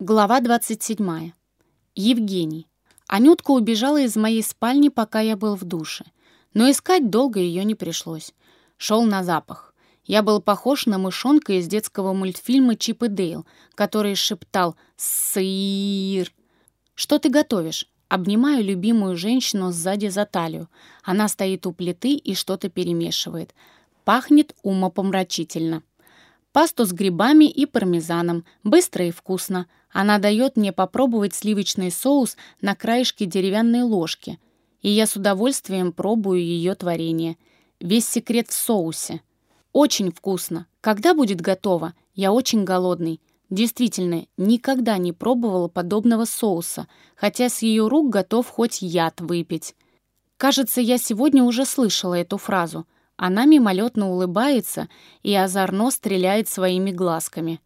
Глава 27. Евгений. Анютка убежала из моей спальни, пока я был в душе. Но искать долго ее не пришлось. Шел на запах. Я был похож на мышонка из детского мультфильма «Чип и Дейл», который шептал «Сыр». «Что ты готовишь?» Обнимаю любимую женщину сзади за талию. Она стоит у плиты и что-то перемешивает. Пахнет умопомрачительно. Пасту с грибами и пармезаном. Быстро и вкусно. Она дает мне попробовать сливочный соус на краешке деревянной ложки. И я с удовольствием пробую ее творение. Весь секрет в соусе. Очень вкусно. Когда будет готово? Я очень голодный. Действительно, никогда не пробовала подобного соуса, хотя с ее рук готов хоть яд выпить. Кажется, я сегодня уже слышала эту фразу — она мимолетно улыбается и озорно стреляет своими глазками.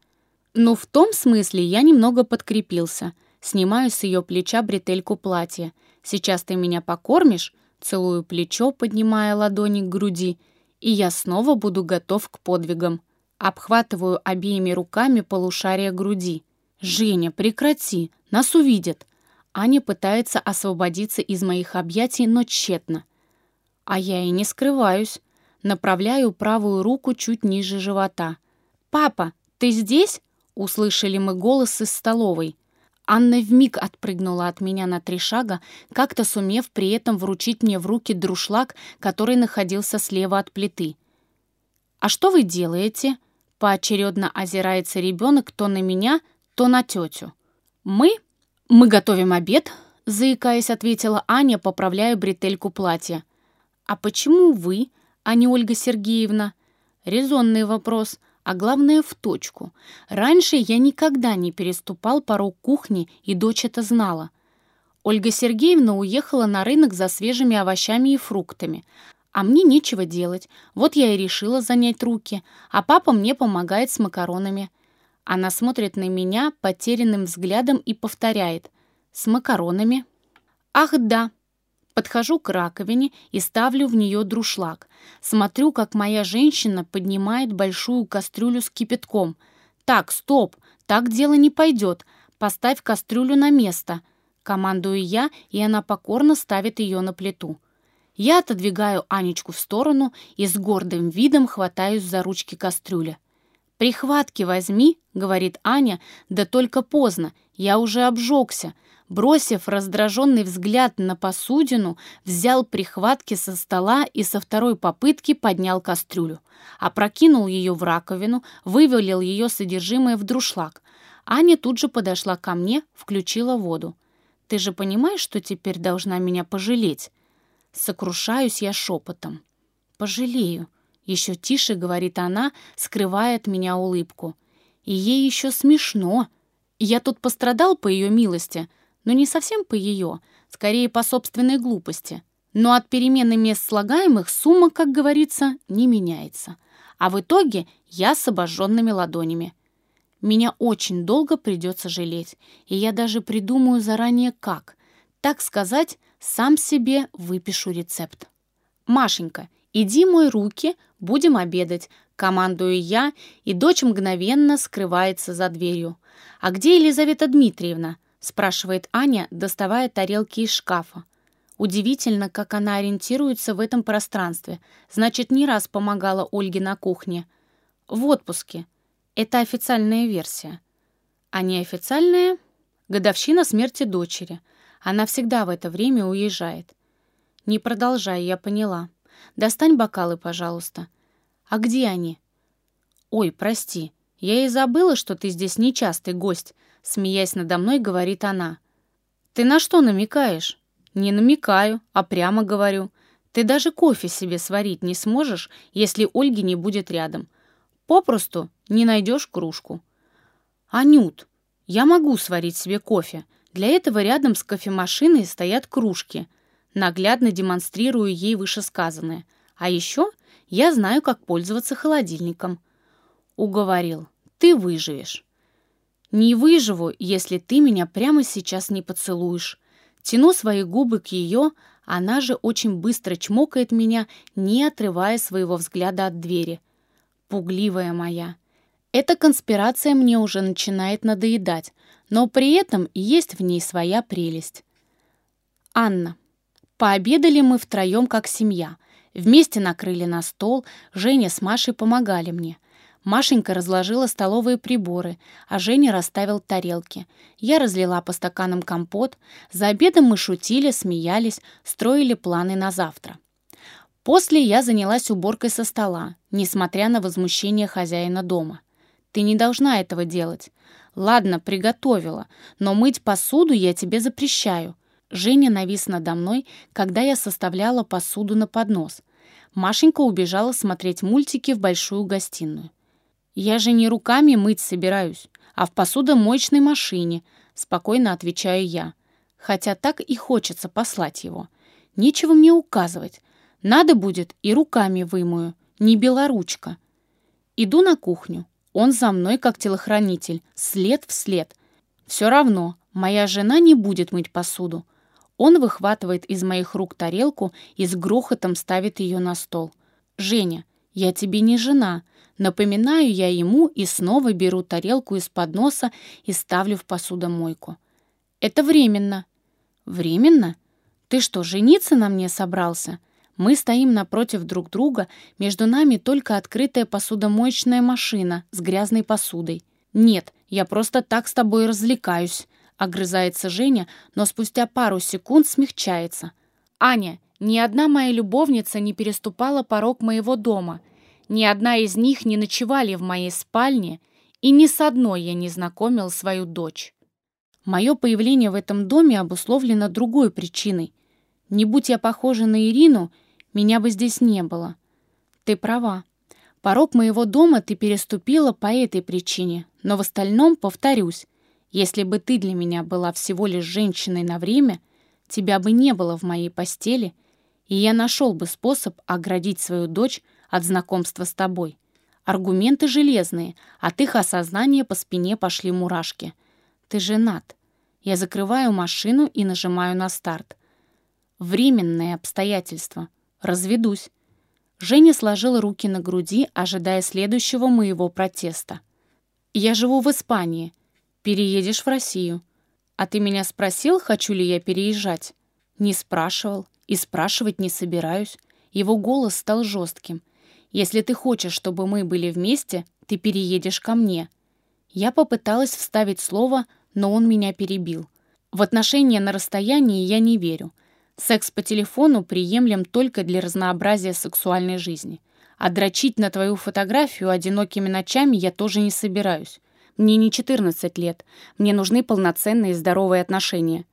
Ну, в том смысле я немного подкрепился. Снимаю с ее плеча бретельку платья. «Сейчас ты меня покормишь?» Целую плечо, поднимая ладони к груди. И я снова буду готов к подвигам. Обхватываю обеими руками полушария груди. «Женя, прекрати! Нас увидят!» Аня пытается освободиться из моих объятий, но тщетно. А я и не скрываюсь. Направляю правую руку чуть ниже живота. «Папа, ты здесь?» — услышали мы голос из столовой. Анна вмиг отпрыгнула от меня на три шага, как-то сумев при этом вручить мне в руки друшлаг, который находился слева от плиты. «А что вы делаете?» — поочередно озирается ребенок то на меня, то на тетю. «Мы? Мы готовим обед», — заикаясь, ответила Аня, поправляя бретельку платья. «А почему вы?» а не Ольга Сергеевна? Резонный вопрос, а главное в точку. Раньше я никогда не переступал порог кухни, и дочь это знала. Ольга Сергеевна уехала на рынок за свежими овощами и фруктами. А мне нечего делать. Вот я и решила занять руки, а папа мне помогает с макаронами. Она смотрит на меня потерянным взглядом и повторяет. «С макаронами?» «Ах, да!» Подхожу к раковине и ставлю в нее друшлаг. Смотрю, как моя женщина поднимает большую кастрюлю с кипятком. «Так, стоп! Так дело не пойдет. Поставь кастрюлю на место». Командую я, и она покорно ставит ее на плиту. Я отодвигаю Анечку в сторону и с гордым видом хватаюсь за ручки кастрюли. «Прихватки возьми», — говорит Аня, — «да только поздно, я уже обжегся». Бросив раздраженный взгляд на посудину, взял прихватки со стола и со второй попытки поднял кастрюлю. Опрокинул ее в раковину, вывалил ее содержимое в друшлаг. Аня тут же подошла ко мне, включила воду. «Ты же понимаешь, что теперь должна меня пожалеть?» Сокрушаюсь я шепотом. «Пожалею», — еще тише говорит она, скрывая от меня улыбку. «И ей еще смешно. Я тут пострадал по ее милости», — но не совсем по ее, скорее по собственной глупости. Но от перемены мест слагаемых сумма, как говорится, не меняется. А в итоге я с обожженными ладонями. Меня очень долго придется жалеть, и я даже придумаю заранее как. Так сказать, сам себе выпишу рецепт. «Машенька, иди мой руки, будем обедать», командую я, и дочь мгновенно скрывается за дверью. «А где Елизавета Дмитриевна?» спрашивает Аня, доставая тарелки из шкафа. Удивительно, как она ориентируется в этом пространстве. Значит, не раз помогала Ольге на кухне. В отпуске. Это официальная версия. А неофициальная — годовщина смерти дочери. Она всегда в это время уезжает. Не продолжай, я поняла. Достань бокалы, пожалуйста. А где они? Ой, прости. Я и забыла, что ты здесь нечастый гость, смеясь надо мной, говорит она. «Ты на что намекаешь?» «Не намекаю, а прямо говорю. Ты даже кофе себе сварить не сможешь, если Ольги не будет рядом. Попросту не найдешь кружку». «Анют, я могу сварить себе кофе. Для этого рядом с кофемашиной стоят кружки». Наглядно демонстрирую ей вышесказанное. А еще я знаю, как пользоваться холодильником. Уговорил. Ты выживешь. Не выживу, если ты меня прямо сейчас не поцелуешь. Тяну свои губы к ее, она же очень быстро чмокает меня, не отрывая своего взгляда от двери. Пугливая моя. Эта конспирация мне уже начинает надоедать, но при этом есть в ней своя прелесть. Анна. Пообедали мы втроем как семья. Вместе накрыли на стол, Женя с Машей помогали мне. Машенька разложила столовые приборы, а Женя расставил тарелки. Я разлила по стаканам компот. За обедом мы шутили, смеялись, строили планы на завтра. После я занялась уборкой со стола, несмотря на возмущение хозяина дома. «Ты не должна этого делать. Ладно, приготовила, но мыть посуду я тебе запрещаю». Женя навис надо мной, когда я составляла посуду на поднос. Машенька убежала смотреть мультики в большую гостиную. «Я же не руками мыть собираюсь, а в посудомоечной машине», — спокойно отвечаю я. Хотя так и хочется послать его. Нечего мне указывать. Надо будет и руками вымою, не белоручка. Иду на кухню. Он за мной как телохранитель, след в след. Все равно, моя жена не будет мыть посуду. Он выхватывает из моих рук тарелку и с грохотом ставит ее на стол. «Женя, я тебе не жена», Напоминаю я ему и снова беру тарелку из-под носа и ставлю в посудомойку. Это временно. Временно? Ты что, жениться на мне собрался? Мы стоим напротив друг друга, между нами только открытая посудомоечная машина с грязной посудой. Нет, я просто так с тобой развлекаюсь, огрызается Женя, но спустя пару секунд смягчается. Аня, ни одна моя любовница не переступала порог моего дома — ни одна из них не ночевали в моей спальне, и ни с одной я не знакомил свою дочь. Мое появление в этом доме обусловлено другой причиной. Не будь я похожа на Ирину, меня бы здесь не было. Ты права. Порог моего дома ты переступила по этой причине, но в остальном, повторюсь, если бы ты для меня была всего лишь женщиной на время, тебя бы не было в моей постели, и я нашел бы способ оградить свою дочь от знакомства с тобой. Аргументы железные, от их осознания по спине пошли мурашки. Ты женат. Я закрываю машину и нажимаю на старт. Временные обстоятельства. Разведусь. Женя сложила руки на груди, ожидая следующего моего протеста. «Я живу в Испании. Переедешь в Россию. А ты меня спросил, хочу ли я переезжать?» «Не спрашивал. И спрашивать не собираюсь». Его голос стал жестким. Если ты хочешь, чтобы мы были вместе, ты переедешь ко мне». Я попыталась вставить слово, но он меня перебил. В отношения на расстоянии я не верю. Секс по телефону приемлем только для разнообразия сексуальной жизни. А дрочить на твою фотографию одинокими ночами я тоже не собираюсь. Мне не 14 лет. Мне нужны полноценные здоровые отношения.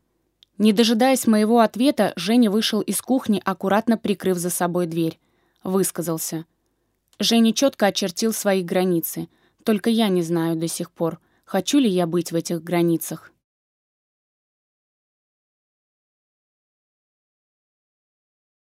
Не дожидаясь моего ответа, Женя вышел из кухни, аккуратно прикрыв за собой дверь. Высказался. Женя четко очертил свои границы. Только я не знаю до сих пор, хочу ли я быть в этих границах.